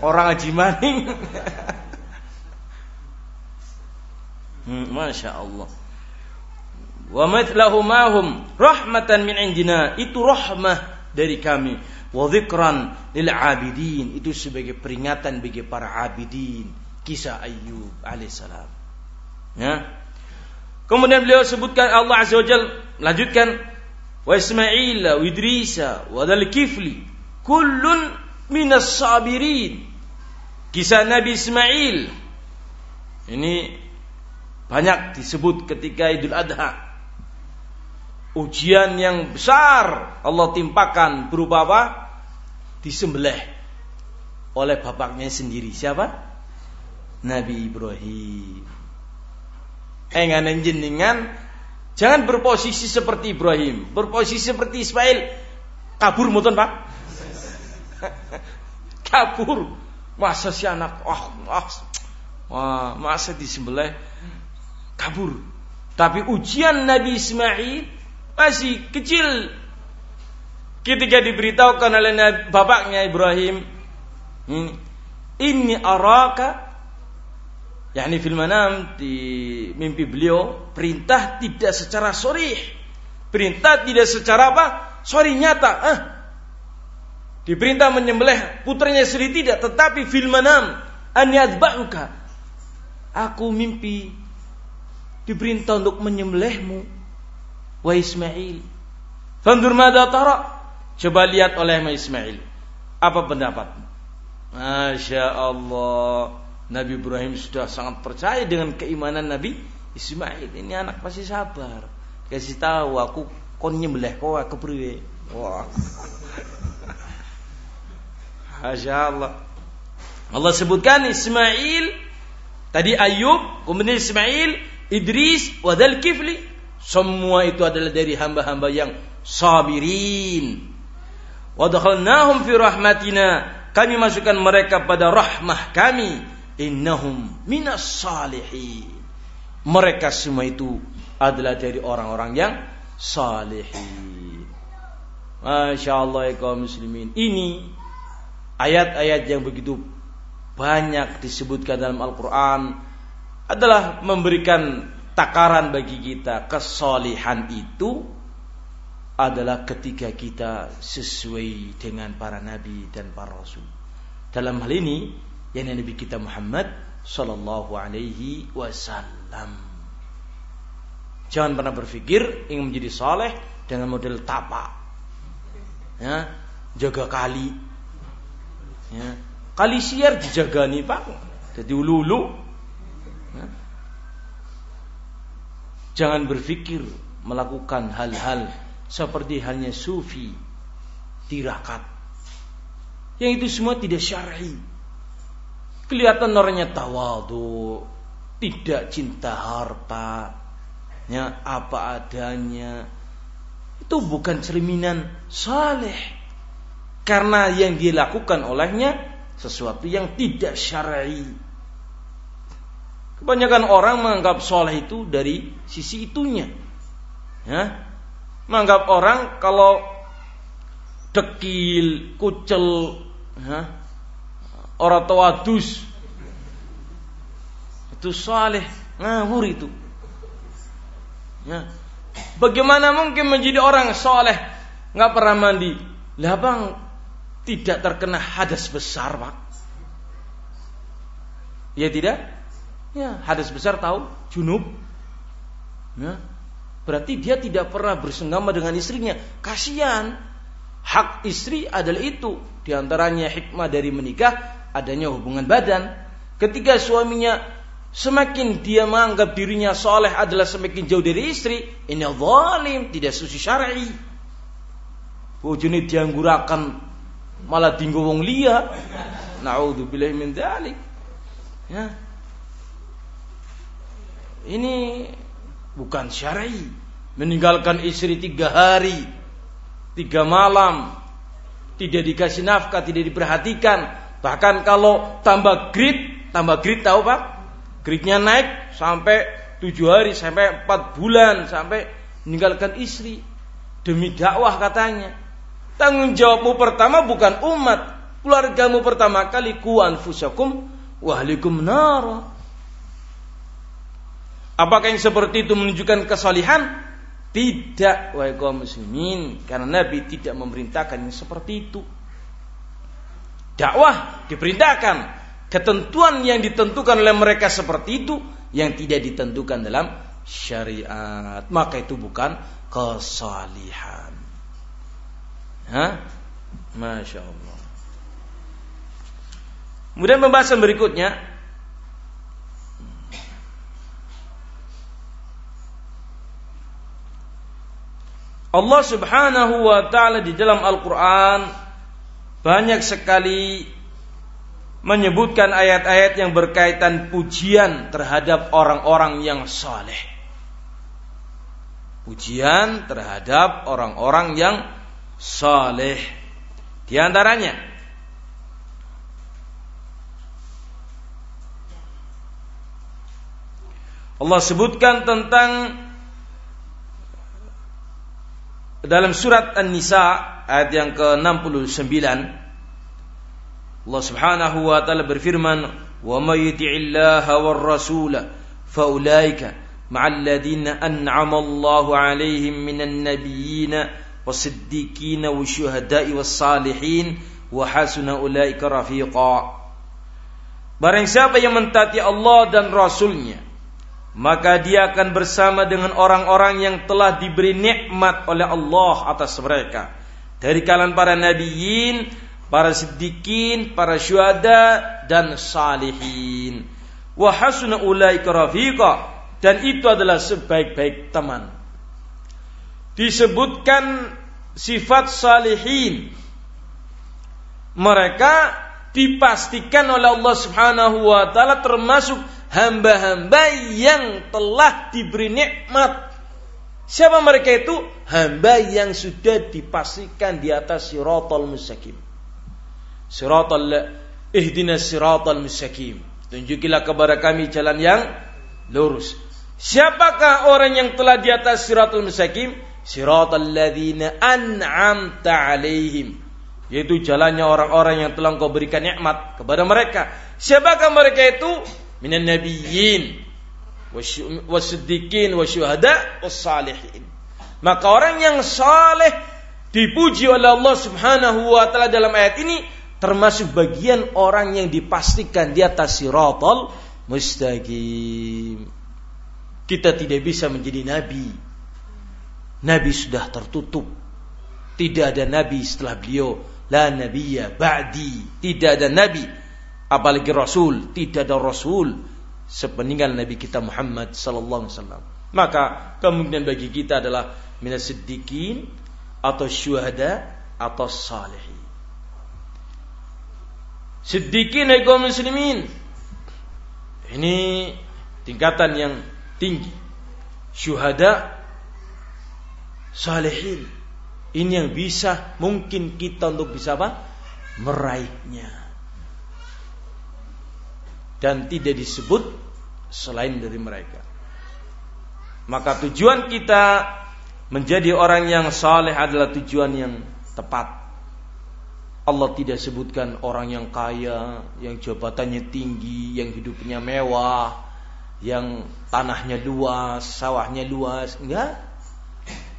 orang aji maning. Hmm, <laughs> Masya Allah. Wa mithlahu mahum rahmatan min indina. Itu rahmah dari kami. Wa dhikran lil abidin. Itu sebagai peringatan bagi para abidin. Kisah Ayyub alaihissalam. Ya. Kemudian beliau sebutkan Allah Azza wa Jal lanjutkan wa Ismail wa Idrisa wa Dal Kifli kullun minas sabirin. Kisah Nabi Ismail ini banyak disebut ketika Idul Adha. Ujian yang besar Allah timpakan berupa apa? Disembelih oleh bapaknya sendiri. Siapa? Nabi Ibrahim. Engan jenengan jangan berposisi seperti Ibrahim, berposisi seperti Ismail. Kabur mutun, Pak. <laughs> Kabur. Masa si anak, wah, wah masa disembelih kabur. Tapi ujian Nabi Ismail masih kecil. Ketika diberitahukan oleh bapaknya Ibrahim, ini, ini araka yakni fil manam di mimpi beliau perintah tidak secara sorih. Perintah tidak secara apa? Sorry nyata. Ah. Diperintah menyembelih putranya sendiri tidak, tetapi fil manam an. Aku mimpi diperintah untuk menyembelihmu wa Ismail. Fandur mada tara? Coba lihat oleh Ismail. Apa pendapat? Masya Allah. Nabi Ibrahim sudah sangat percaya dengan keimanan Nabi Ismail. Ini anak pasti sabar. Kasih tahu aku kon nyembelih kau aku priwe. Wah. <laughs> Masya Allah. Allah sebutkan Ismail, tadi Ayub, kemudian Ismail, Idris, wadal kifli. Semua itu adalah dari hamba-hamba yang sabirin. Wadakhalnahum fi rahmatina. Kami masukkan mereka pada rahmah kami. Innahum minas salihin. Mereka semua itu adalah dari orang-orang yang salihin. Masya Allah ya muslimin. Ini ayat-ayat yang begitu banyak disebutkan dalam Al-Quran adalah memberikan takaran bagi kita kesolihan itu adalah ketika kita sesuai dengan para nabi dan para rasul. Dalam hal ini, yang Nabi kita Muhammad sallallahu alaihi wasallam. Jangan pernah berpikir ingin menjadi saleh dengan model tapak. Ya, jaga kali. Ya, kali siar dijaga nih Pak. Jadi ulu-ulu. Jangan berpikir melakukan hal-hal seperti halnya sufi tirakat. Yang itu semua tidak syar'i. Kelihatan orangnya tawadu tidak cinta harta ya apa adanya. Itu bukan cerminan saleh. Karena yang dilakukan olehnya sesuatu yang tidak syar'i kebanyakan orang menganggap soleh itu dari sisi itunya ya menganggap orang kalau dekil, kucel, ya, orang tawadus itu saleh, ngawur itu. Ya. Bagaimana mungkin menjadi orang soleh nggak pernah mandi? Lah bang tidak terkena hadas besar pak? Ya tidak? Ya hadas besar tahu junub. Ya, Berarti dia tidak pernah bersenggama dengan istrinya. Kasihan. Hak istri adalah itu. Di antaranya hikmah dari menikah adanya hubungan badan. Ketika suaminya semakin dia menganggap dirinya soleh adalah semakin jauh dari istri, ini zalim, tidak suci syar'i. Bojone dianggurakan malah dinggo wong liya. Nauzubillah min dzalik. Ya. Ini bukan syar'i. Meninggalkan istri tiga hari, tiga malam, tidak dikasih nafkah, tidak diperhatikan. Bahkan kalau tambah grid, tambah grid tahu pak? Gridnya naik sampai tujuh hari, sampai empat bulan, sampai meninggalkan istri demi dakwah katanya. Tanggung jawabmu pertama bukan umat, keluargamu pertama kali kuan fusakum wahlikum nara. Apakah yang seperti itu menunjukkan kesalihan? Tidak, wahai muslimin, karena Nabi tidak memerintahkan yang seperti itu. Dakwah diperintahkan, ketentuan yang ditentukan oleh mereka seperti itu yang tidak ditentukan dalam syariat, maka itu bukan kesalihan. Hah? Masya Allah. Kemudian pembahasan berikutnya Allah Subhanahu wa taala di dalam Al-Qur'an banyak sekali menyebutkan ayat-ayat yang berkaitan pujian terhadap orang-orang yang saleh. Pujian terhadap orang-orang yang saleh. Di antaranya Allah sebutkan tentang dalam surat An-Nisa ayat yang ke-69 Allah Subhanahu wa taala berfirman wa may yuti'illaha war rasula faulaika ma'al ladzina an'ama Allahu 'alaihim minan nabiyyin wasiddiqin wasyuhada'i was-salihin wa hasuna ulaika rafiqa. Barang siapa yang mentaati Allah dan Rasulnya, maka dia akan bersama dengan orang-orang yang telah diberi nikmat oleh Allah atas mereka. Dari kalangan para nabiyin, para siddiqin, para syuhada dan salihin. Wa hasuna ulaika rafiqa. Dan itu adalah sebaik-baik teman. Disebutkan sifat salihin. Mereka dipastikan oleh Allah Subhanahu wa taala termasuk hamba-hamba yang telah diberi nikmat. Siapa mereka itu? Hamba yang sudah dipastikan di atas siratal mustaqim. Siratal ihdinas siratal mustaqim. Tunjukilah kepada kami jalan yang lurus. Siapakah orang yang telah di atas siratal mustaqim? Siratal ladzina an'amta alaihim yaitu jalannya orang-orang yang telah engkau berikan nikmat kepada mereka. Siapakah mereka itu? Minan nabiyyin wasiddiqin wasyuhada wassalihin. Maka orang yang saleh dipuji oleh Allah Subhanahu wa taala dalam ayat ini termasuk bagian orang yang dipastikan di atas siratal mustaqim. Kita tidak bisa menjadi nabi. Nabi sudah tertutup. Tidak ada nabi setelah beliau La nabiyya ba'di. Tidak ada nabi. Apalagi rasul. Tidak ada rasul. Sepeninggal nabi kita Muhammad sallallahu alaihi wasallam. Maka kemungkinan bagi kita adalah minas siddiqin atau syuhada atau salihin. Siddiqin hai kaum muslimin. Ini tingkatan yang tinggi. Syuhada salihin ini yang bisa mungkin kita untuk bisa apa? Meraihnya. Dan tidak disebut selain dari mereka. Maka tujuan kita menjadi orang yang saleh adalah tujuan yang tepat. Allah tidak sebutkan orang yang kaya, yang jabatannya tinggi, yang hidupnya mewah, yang tanahnya luas, sawahnya luas. Enggak.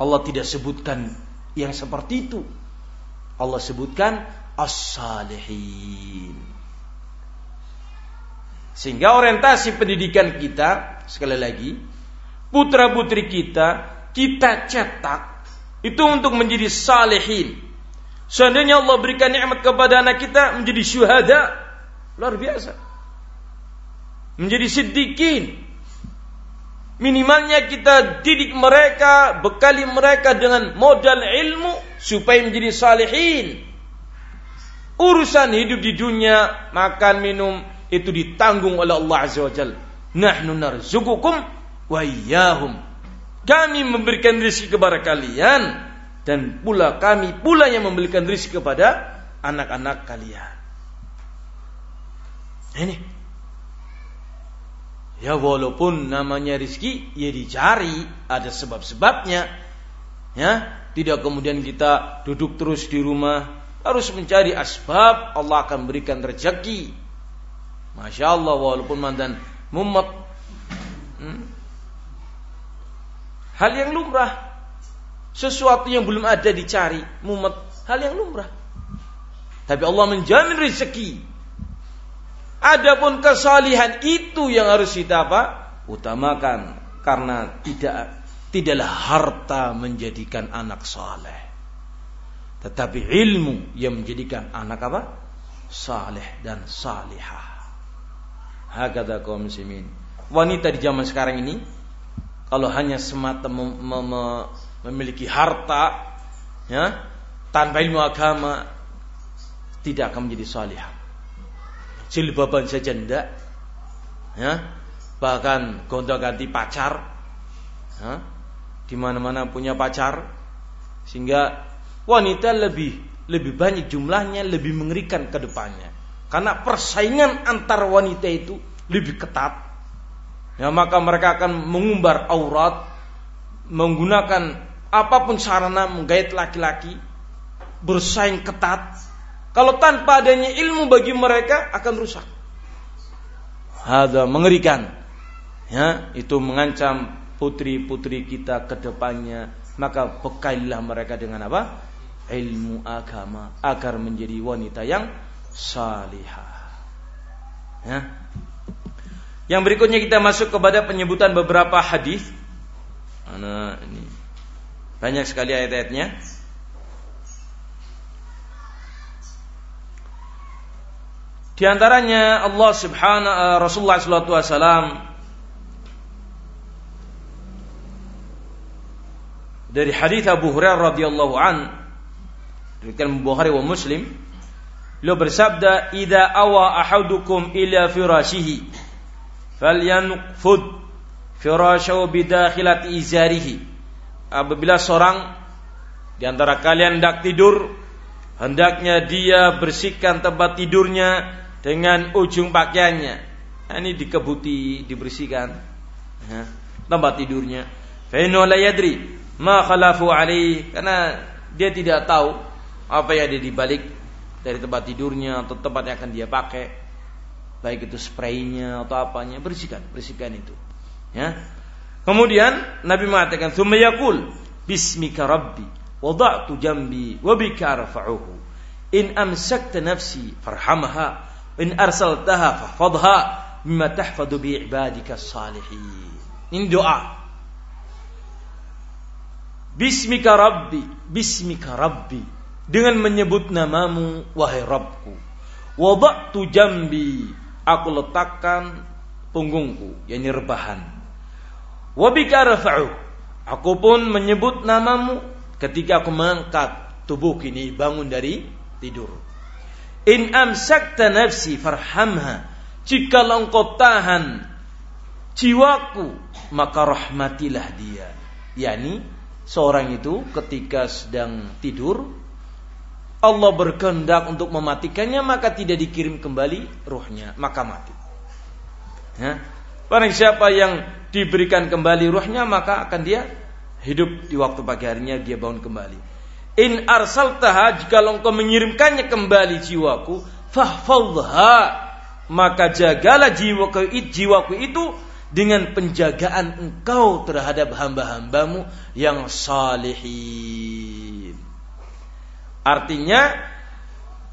Allah tidak sebutkan yang seperti itu. Allah sebutkan as-salihin. Sehingga orientasi pendidikan kita, sekali lagi, putra-putri kita, kita cetak itu untuk menjadi salihin. Seandainya Allah berikan nikmat kepada anak kita menjadi syuhada, luar biasa. Menjadi siddiqin, Minimalnya kita didik mereka, bekali mereka dengan modal ilmu supaya menjadi salihin. Urusan hidup di dunia, makan, minum itu ditanggung oleh Allah Azza wa Jalla. Nahnu narzuqukum wa iyyahum. Kami memberikan rezeki kepada kalian dan pula kami pula yang memberikan rezeki kepada anak-anak kalian. Ini Ya walaupun namanya rizki ya dicari, ada sebab-sebabnya. Ya, tidak kemudian kita duduk terus di rumah, harus mencari asbab, Allah akan berikan rezeki. Masya Allah walaupun mandan mumet. Hmm. Hal yang lumrah. Sesuatu yang belum ada dicari, mumet. Hal yang lumrah. Tapi Allah menjamin rezeki Adapun kesalihan itu yang harus kita apa? Utamakan karena tidak tidaklah harta menjadikan anak saleh. Tetapi ilmu yang menjadikan anak apa? Saleh dan salihah. Hakata kaum muslimin. Wanita di zaman sekarang ini kalau hanya semata mem mem memiliki harta ya tanpa ilmu agama tidak akan menjadi salihah. Jilbaban saja ndak ya. Bahkan gonta-ganti pacar ya, di mana-mana punya pacar sehingga wanita lebih lebih banyak jumlahnya lebih mengerikan ke depannya karena persaingan antar wanita itu lebih ketat ya maka mereka akan mengumbar aurat menggunakan apa pun sarana menggait laki-laki bersaing ketat kalau tanpa adanya ilmu bagi mereka akan rusak. Ada mengerikan. Ya, itu mengancam putri-putri kita ke depannya. Maka bekalilah mereka dengan apa? ilmu agama agar menjadi wanita yang salihah. Ya. Yang berikutnya kita masuk kepada penyebutan beberapa hadis. Mana ini? Banyak sekali ayat-ayatnya. Di antaranya Allah Subhanahu uh, Rasulullah sallallahu alaihi wasallam dari hadis Abu Hurairah radhiyallahu an diriwayatkan Bukhari wa Muslim beliau bersabda idza awa ahadukum ila firashihi falyanfud firashahu bidakhilati izarihi apabila seorang di antara kalian hendak tidur hendaknya dia bersihkan tempat tidurnya dengan ujung pakaiannya. Nah, ini dikebuti, dibersihkan. Ya, tempat tidurnya. Fainu la yadri ma khalafu alaih karena dia tidak tahu apa yang ada di balik dari tempat tidurnya atau tempat yang akan dia pakai. Baik itu spraynya atau apanya, bersihkan, bersihkan itu. Ya. Kemudian Nabi mengatakan, "Tsumma yaqul, bismika rabbi wada'tu jambi wa bika arfa'uhu. In amsakta nafsi farhamha in arsaltaha fahfadha mimma tahfadu bi ibadika salihin. Ini doa. Bismika Rabbi, Bismika Rabbi. Dengan menyebut namamu, wahai Rabbku. Wada'tu jambi, aku letakkan punggungku, yakni rebahan. Wabika rafa'u, aku pun menyebut namamu ketika aku mengangkat tubuh ini bangun dari tidur. In amsakta nafsi farhamha. Jika engkau tahan jiwaku, maka rahmatilah dia. Yani seorang itu ketika sedang tidur, Allah berkehendak untuk mematikannya, maka tidak dikirim kembali ruhnya, maka mati. Ya. Barang siapa yang diberikan kembali ruhnya, maka akan dia hidup di waktu pagi harinya, dia bangun kembali. In arsaltaha jika engkau mengirimkannya kembali jiwaku, fahfadha maka jagalah jiwaku, jiwaku itu dengan penjagaan engkau terhadap hamba-hambamu yang salihin. Artinya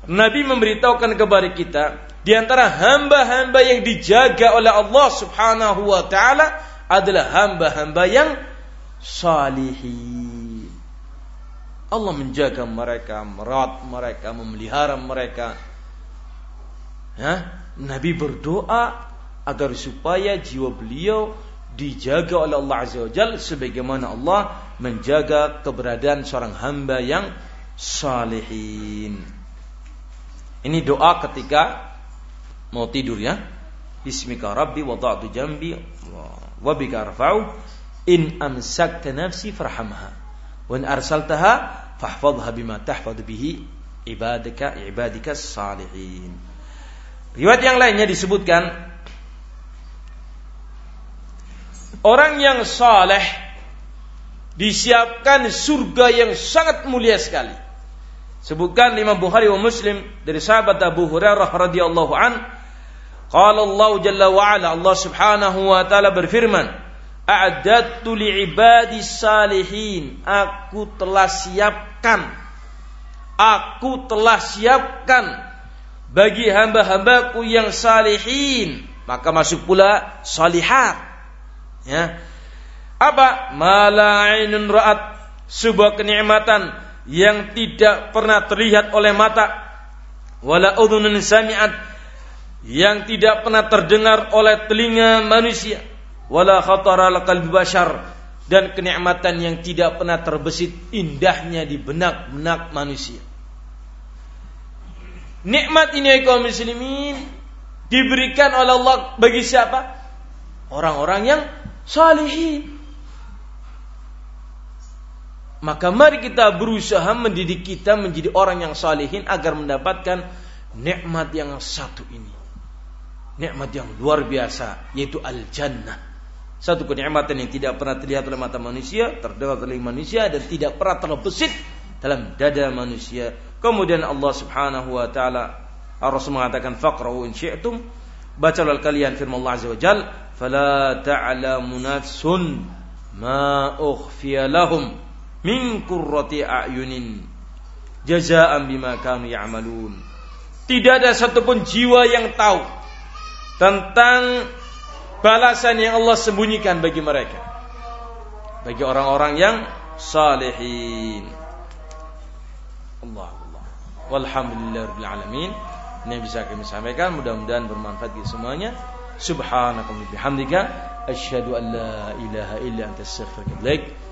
Nabi memberitahukan kepada kita di antara hamba-hamba yang dijaga oleh Allah Subhanahu wa taala adalah hamba-hamba yang salihin. Allah menjaga mereka, merawat mereka, memelihara mereka. Ya, Nabi berdoa agar supaya jiwa beliau dijaga oleh Allah Azza wa Jal sebagaimana Allah menjaga keberadaan seorang hamba yang salihin. Ini doa ketika mau tidur ya. Bismika Rabbi wada'tu jambi wa bika arfa'u in amsakta nafsi farhamha wa in arsaltaha fahfadha bima tahfadhu bihi ibadaka ibadika salihin. Riwayat yang lainnya disebutkan orang yang saleh disiapkan surga yang sangat mulia sekali. Sebutkan Imam Bukhari wa Muslim dari sahabat Abu Hurairah radhiyallahu an, qala Allah jalla wa ala Allah Subhanahu wa taala berfirman, A'dadtu li'ibadi salihin. Aku telah siapkan. Aku telah siapkan bagi hamba-hambaku yang salihin. Maka masuk pula salihat. Ya. Apa? Mala'inun ra'at. Sebuah kenikmatan yang tidak pernah terlihat oleh mata. Wala udhunun sami'at. Yang tidak pernah terdengar oleh telinga manusia wala khatara qalbi bashar dan kenikmatan yang tidak pernah terbesit indahnya di benak-benak manusia. Nikmat ini kaum muslimin diberikan oleh Allah bagi siapa? Orang-orang yang salihin. Maka mari kita berusaha mendidik kita menjadi orang yang salihin agar mendapatkan nikmat yang satu ini. Nikmat yang luar biasa yaitu al-jannah satu kenikmatan yang tidak pernah terlihat oleh mata manusia, terdengar oleh manusia dan tidak pernah terbesit dalam dada manusia. Kemudian Allah Subhanahu wa taala Rasul mengatakan faqra'u in syi'tum bacalah kalian firman Allah Azza wa Jal fala ta'lamu nafsun ma ukhfiya lahum min qurrati a'yunin Jazaan bima kanu ya'malun. Tidak ada satupun jiwa yang tahu tentang balasan yang Allah sembunyikan bagi mereka. Bagi orang-orang yang salihin. Allah Allah. Walhamdulillahirabbil alamin. Ini bisa kami sampaikan, mudah-mudahan bermanfaat bagi semuanya. Subhanakallahumma bihamdika asyhadu an la ilaha illa anta astaghfiruka wa atubu